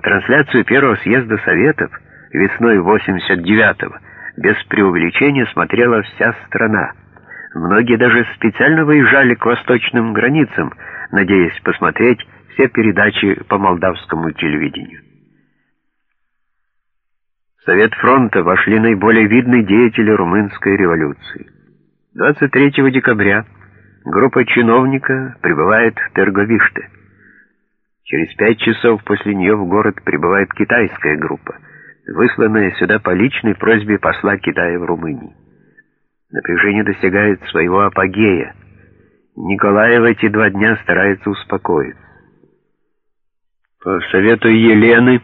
трансляцию первого съезда Советов весной 89-го без преувеличения смотрела вся страна. Многие даже специально выезжали к восточным границам, надеясь посмотреть все передачи по молдавскому телевидению. В Совет фронта вошли наиболее видные деятели румынской революции. 23 декабря группа чиновника прибывает в Терговиште. Через пять часов после нее в город прибывает китайская группа, высланная сюда по личной просьбе посла Китая в Румынии. Напряжение достигает своего апогея. Николай в эти два дня старается успокоиться. По совету Елены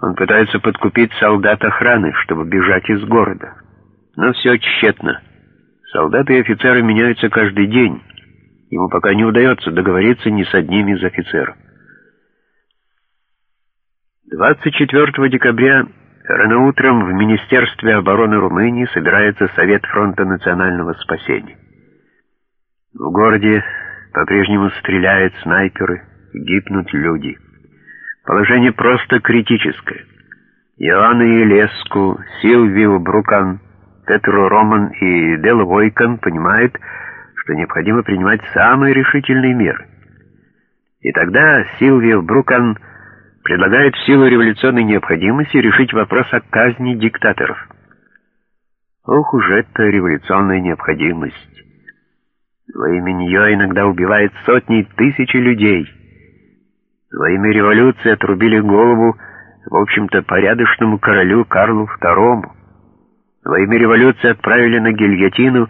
он пытается подкупить солдат охраны, чтобы бежать из города. Но все тщетно. Солдаты и офицеры меняются каждый день. Ему пока не удается договориться ни с одним из офицеров. 24 декабря рано утром в Министерстве обороны Румынии собирается Совет фронта национального спасения. В городе по-прежнему стреляют снайперы, гибнут люди. Положение просто критическое. Иоанн Елеску, Силвио Брукан, Петру Роман и Дел Войкан понимают, что необходимо принимать самые решительные меры. И тогда Силвио Брукан предлагает в силу революционной необходимости решить вопрос о казни диктаторов. Ох уж это революционная необходимость. Во имя нее иногда убивают сотни тысяч людей — во имя революции отрубили голову, в общем-то, порядочному королю Карлу II. Во имя революции отправили на гильотину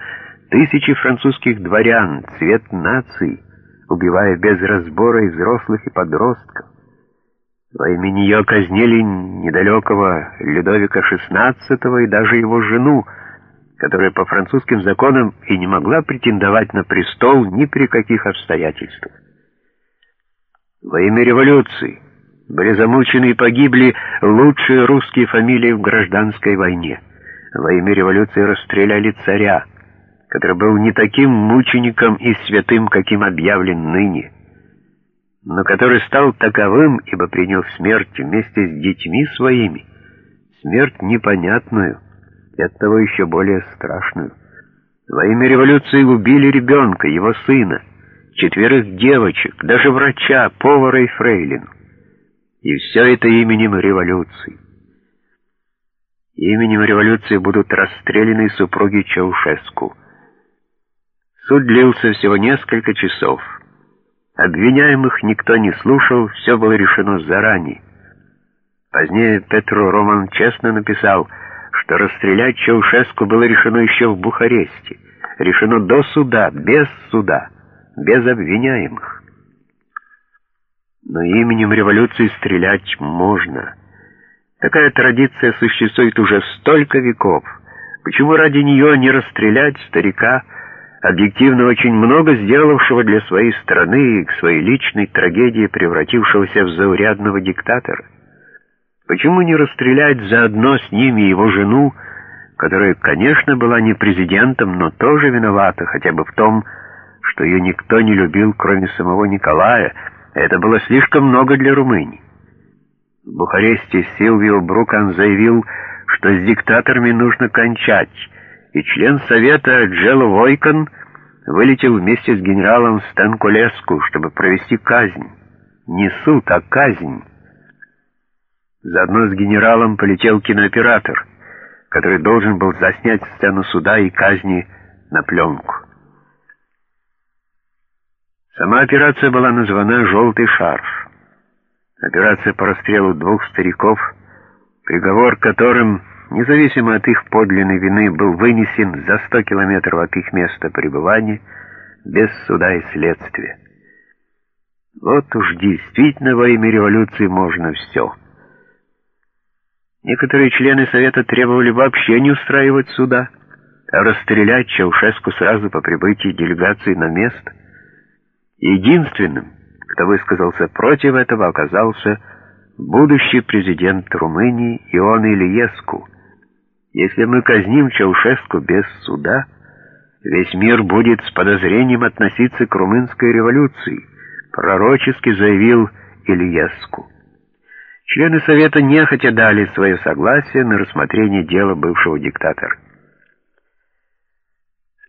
тысячи французских дворян, цвет нации, убивая без разбора и взрослых, и подростков. Во имя нее казнили недалекого Людовика XVI и даже его жену, которая по французским законам и не могла претендовать на престол ни при каких обстоятельствах. Во имя революции были замучены и погибли лучшие русские фамилии в гражданской войне. Во имя революции расстреляли царя, который был не таким мучеником и святым, каким объявлен ныне, но который стал таковым, ибо принял смерть вместе с детьми своими, смерть непонятную и оттого еще более страшную. Во имя революции убили ребенка, его сына, четверых девочек, даже врача, повара и фрейлину. И все это именем революции. Именем революции будут расстреляны супруги Чаушеску. Суд длился всего несколько часов. Обвиняемых никто не слушал, все было решено заранее. Позднее Петру Роман честно написал, что расстрелять Чаушеску было решено еще в Бухаресте. Решено до суда, без суда без обвиняемых. Но именем революции стрелять можно. Такая традиция существует уже столько веков. Почему ради нее не расстрелять старика, объективно очень много сделавшего для своей страны и к своей личной трагедии превратившегося в заурядного диктатора? Почему не расстрелять заодно с ними его жену, которая, конечно, была не президентом, но тоже виновата хотя бы в том, что ее никто не любил, кроме самого Николая, это было слишком много для Румынии. В Бухаресте Силвио Брукан заявил, что с диктаторами нужно кончать, и член Совета Джело Войкон вылетел вместе с генералом Станкулеску, чтобы провести казнь. Не суд, а казнь. Заодно с генералом полетел кинооператор, который должен был заснять сцену суда и казни на пленку. Сама операция была названа «Желтый шарф». Операция по расстрелу двух стариков, приговор которым, независимо от их подлинной вины, был вынесен за 100 километров от их места пребывания, без суда и следствия. Вот уж действительно во имя революции можно все. Некоторые члены Совета требовали вообще не устраивать суда, а расстрелять Чаушеску сразу по прибытии делегации на место. Единственным, кто высказался против этого, оказался будущий президент Румынии Ион Ильеску. Если мы казним Чаушеску без суда, весь мир будет с подозрением относиться к румынской революции, пророчески заявил Ильеску. Члены Совета нехотя дали свое согласие на рассмотрение дела бывшего диктатора.